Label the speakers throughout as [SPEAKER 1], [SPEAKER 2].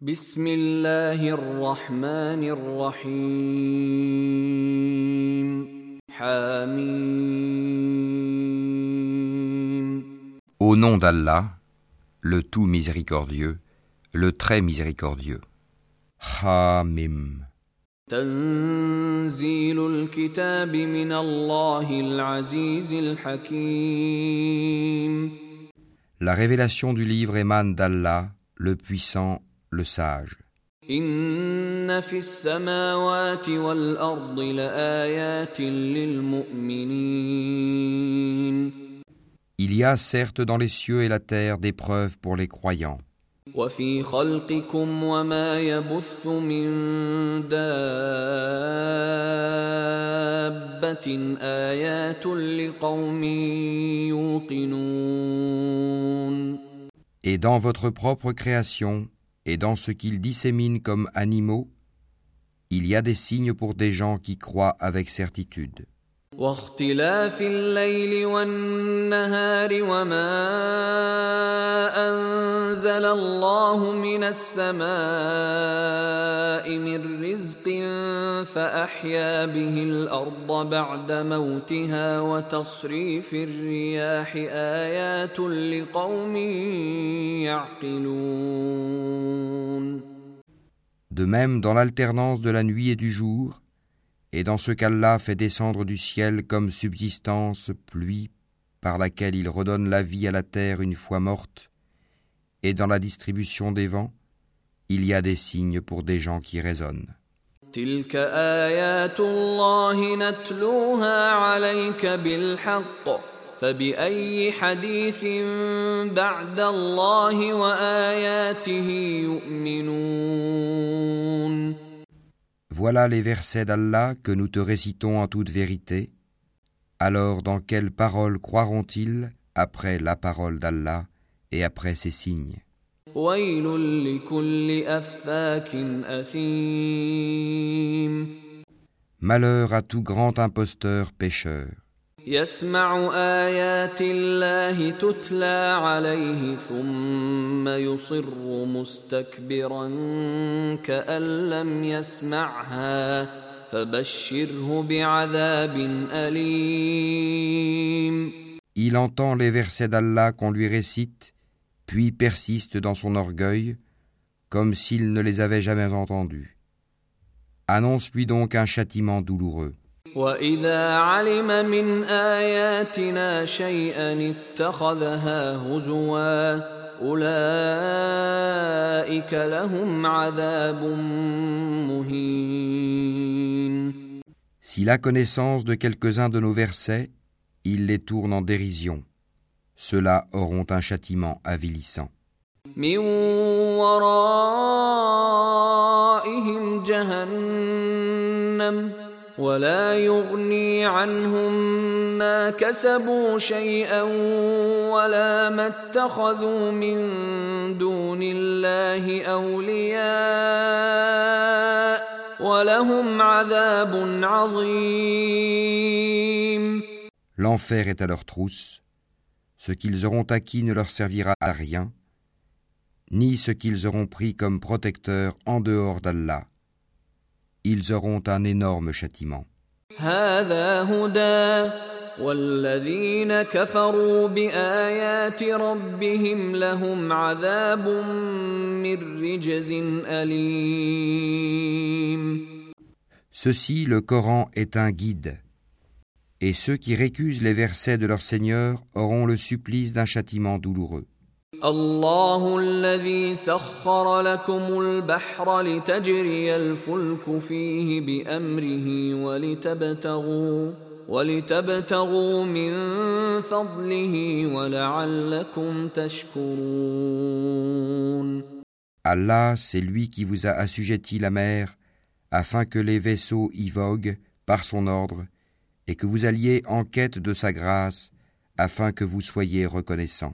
[SPEAKER 1] بسم الله الرحمن الرحيم حميم
[SPEAKER 2] Au nom d'Allah, le tout miséricordieux, le très miséricordieux. Hamim.
[SPEAKER 1] تنزيل الكتاب من الله العزيز الحكيم
[SPEAKER 2] La révélation du livre émane d'Allah, le puissant, le sage.
[SPEAKER 1] إن في السماوات والأرض لآيات للمؤمنين
[SPEAKER 2] Il y a certes dans les cieux et la terre des preuves pour les croyants.
[SPEAKER 1] وفي خلقكم وما يبث من دابة آيات لقوم يوقنون
[SPEAKER 2] Et dans votre propre création, et dans ce qu'ils disséminent comme animaux, il y a des signes pour des gens qui croient avec certitude.
[SPEAKER 1] واختلاف الليل والنهار وما أنزل الله من السماء من رزق فأحيا به الأرض بعد موتها وتصريف الرياح آيات لقوم يعقلون.
[SPEAKER 2] De même, dans l'alternance de la nuit et du jour, et dans ce qu'Allah fait descendre du ciel comme subsistance pluie par laquelle il redonne la vie à la terre une fois morte, et dans la distribution des vents, il y a des signes pour des gens qui raisonnent. Voilà les versets d'Allah que nous te récitons en toute vérité. Alors dans quelles paroles croiront-ils après la parole d'Allah et après ses signes? Malheur à tout grand imposteur pécheur.
[SPEAKER 1] يسمع آيات الله تتلى عليه ثم يصر مستكبرا كأن لم يسمعها فبشره بعذاب أليم
[SPEAKER 2] il entend les versets d'Allah qu'on lui récite, puis persiste dans son orgueil, comme s'il ne les avait jamais entendus. Annonce-lui donc un châtiment douloureux.
[SPEAKER 1] وإذا علم من آياتنا شيئا اتخذها هزوا أولئك لهم عذاب مهين
[SPEAKER 2] S'il a connaissance de quelques-uns de nos versets, il les tourne en dérision. Ceux-là auront un châtiment avilissant.
[SPEAKER 1] من ورائهم ولا يغني عنهم ما كسبوا شيئا ولا ما اتخذوا من دون الله أولياء ولهم عذاب عظيم
[SPEAKER 2] L'enfer est à leur trousse. Ce qu'ils auront acquis ne leur servira à rien, ni ce qu'ils auront pris comme protecteur en dehors d'Allah. ils auront un énorme châtiment. Ceci, le Coran, est un guide. Et ceux qui récusent les versets de leur Seigneur auront le supplice d'un châtiment douloureux.
[SPEAKER 1] الله الذي سخر لكم البحر لتجري الفلك فيه بأمره ولتبتغوا ولتبتغوا من فضله ولعلكم تشكرون
[SPEAKER 2] Allah, c'est lui qui vous a assujetti la mer, afin que les vaisseaux y voguent par son ordre, et que vous alliez en quête de sa grâce, afin que vous soyez reconnaissants.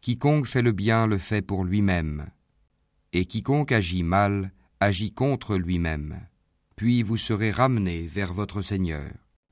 [SPEAKER 2] Quiconque fait le bien le fait pour lui-même, et quiconque agit mal agit contre lui-même, puis vous serez ramenés vers votre Seigneur.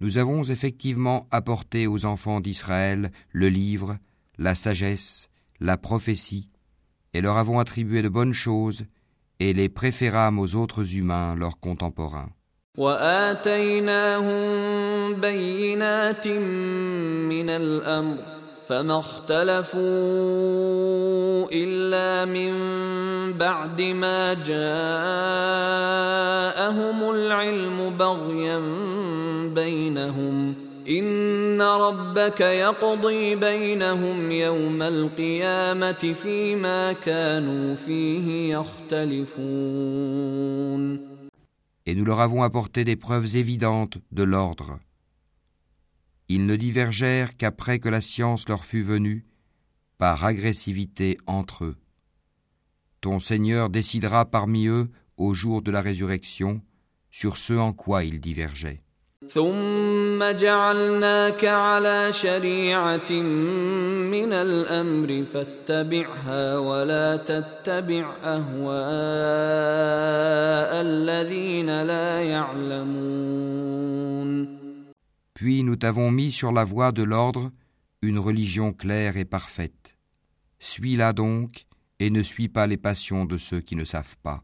[SPEAKER 2] Nous avons effectivement apporté aux enfants d'Israël le livre, la sagesse, la prophétie, et leur avons attribué de bonnes choses, et les préférâmes aux autres humains, leurs contemporains.
[SPEAKER 1] فما اختلفوا الا من بعد ما جاءهم العلم بغيا بينهم ان ربك يقضي بينهم يوم القيامه فيما كانوا فيه يختلفون
[SPEAKER 2] Et nous leur avons apporté des preuves évidentes de l'ordre Ils ne divergèrent qu'après que la science leur fut venue, par agressivité entre eux. Ton Seigneur décidera parmi eux, au jour de la résurrection, sur ce en quoi ils divergeaient. Puis nous t'avons mis sur la voie de l'ordre une religion claire et parfaite. Suis-la donc et ne suis pas les passions de ceux qui ne savent pas.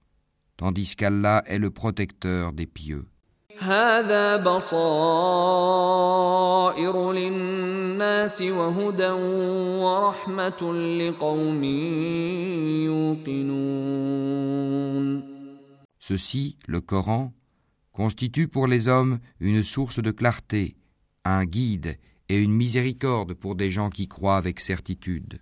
[SPEAKER 2] tandis qu'Allah est le protecteur des pieux. Ceci, le Coran, constitue pour les hommes une source de clarté, un guide et une miséricorde pour des gens qui croient avec certitude.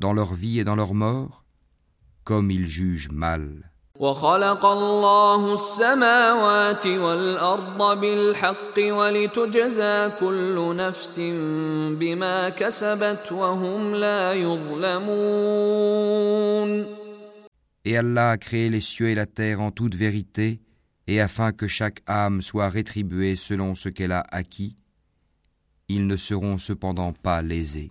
[SPEAKER 2] dans leur vie et dans leur mort Comme ils jugent mal. Et Allah a créé les cieux et la terre en toute vérité, et afin que chaque âme soit rétribuée selon ce qu'elle a acquis, ils ne seront cependant pas lésés.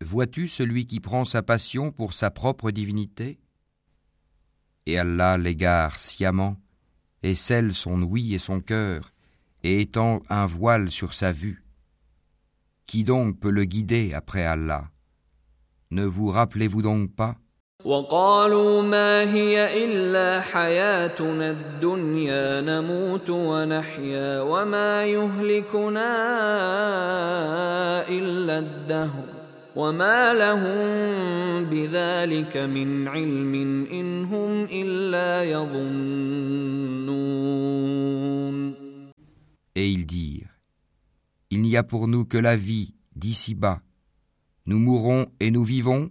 [SPEAKER 2] Vois-tu celui qui prend sa passion pour sa propre divinité? Et Allah l'égare sciemment, et scelle son ouïe et son cœur, et étend un voile sur sa vue. Qui donc peut le guider après Allah? Ne vous rappelez-vous donc pas
[SPEAKER 1] وقالوا ما هي إلا حياتنا الدنيا نموت ونحيا وما يهلكنا إلا الدهر وما لهم بذلك من علم إن هم إلا يظنون Et
[SPEAKER 2] ils dirent, Il n'y a pour nous que la vie d'ici-bas. Nous mourons et nous vivons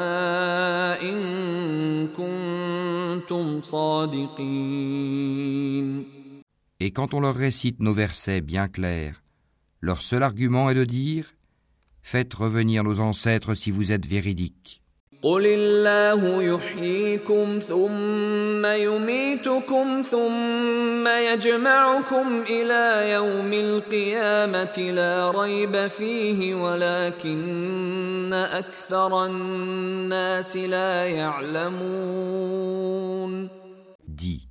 [SPEAKER 2] Et quand on leur récite nos versets bien clairs, Leur seul argument est de dire Faites revenir nos ancêtres si vous êtes véridiques. Dis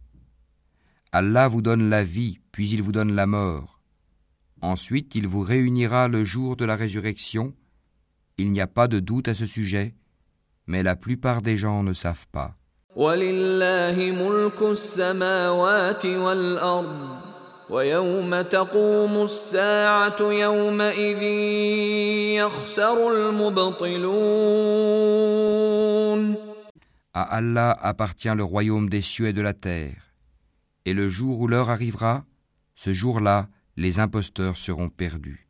[SPEAKER 2] Allah vous donne la vie, puis il vous donne la mort. Ensuite, il vous réunira le jour de la résurrection. Il n'y a pas de doute à ce sujet, mais la plupart des gens ne savent pas. À Allah appartient le royaume des cieux et de la terre. Et le jour où l'heure arrivera, ce jour-là, les imposteurs seront perdus.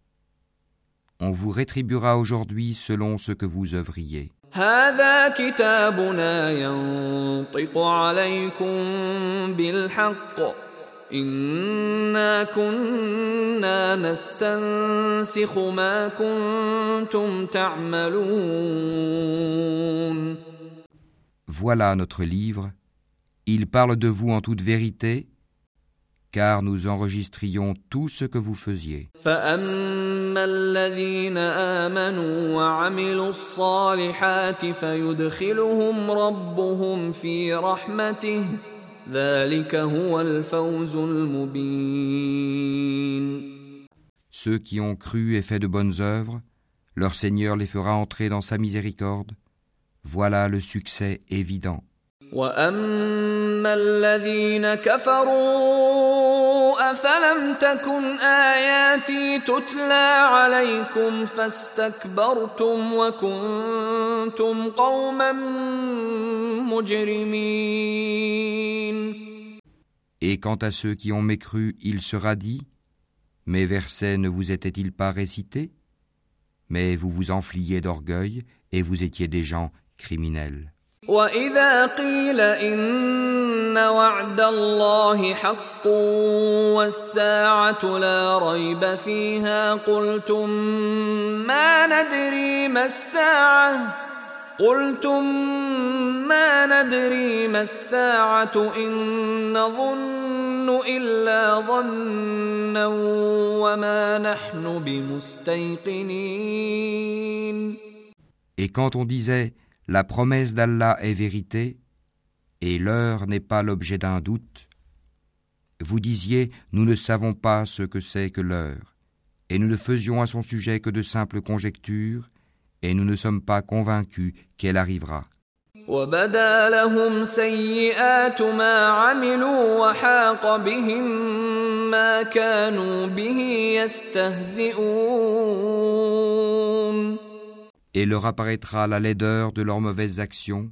[SPEAKER 2] on vous rétribuera aujourd'hui selon ce que vous œuvriez. Voilà notre livre. Il parle de vous en toute vérité car nous enregistrions tout ce que vous faisiez. Ceux qui ont cru et fait de bonnes œuvres, leur Seigneur les fera entrer dans sa miséricorde. Voilà le succès évident. Et quant à ceux qui ont mécru, il sera dit Mes versets ne vous étaient-ils pas récités Mais vous vous enfliez d'orgueil et vous étiez des gens criminels.
[SPEAKER 1] واذا قيل ان وعد الله حق والساعة لا ريب فيها قلتم ما ندري ما الساعة قلتم ما ندري ما الساعة ان نظن الا ظنا وما نحن بمستيقنين Et quand on disait La promesse d'Allah est vérité, et l'heure n'est pas l'objet d'un doute, vous disiez Nous ne savons pas ce que c'est que l'heure, et nous ne faisions à son sujet que de simples conjectures, et nous ne sommes pas convaincus qu'elle arrivera. Et leur apparaîtra la laideur de leurs mauvaises actions,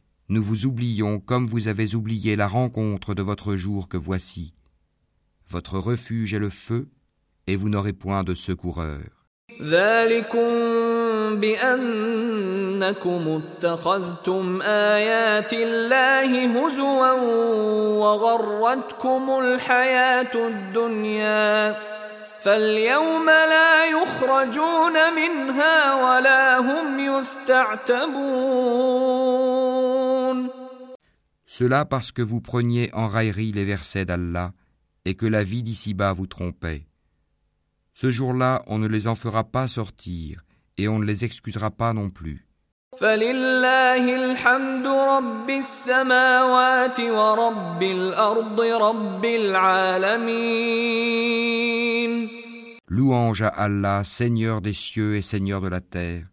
[SPEAKER 1] nous vous oublions comme vous avez oublié la rencontre de votre jour que voici. Votre refuge est le feu, et vous n'aurez point de secoureur. Cela parce que vous preniez en raillerie les versets d'Allah et que la vie d'ici-bas vous trompait. Ce jour-là, on ne les en fera pas sortir et on ne les excusera pas non plus. Louange à Allah, Seigneur des cieux et Seigneur de la terre,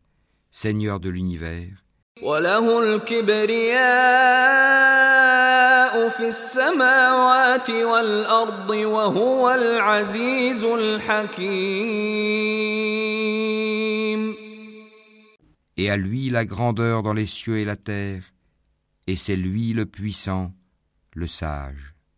[SPEAKER 1] Seigneur de l'univers. Et à lui la grandeur dans les cieux et la terre, et c'est lui le puissant, le sage.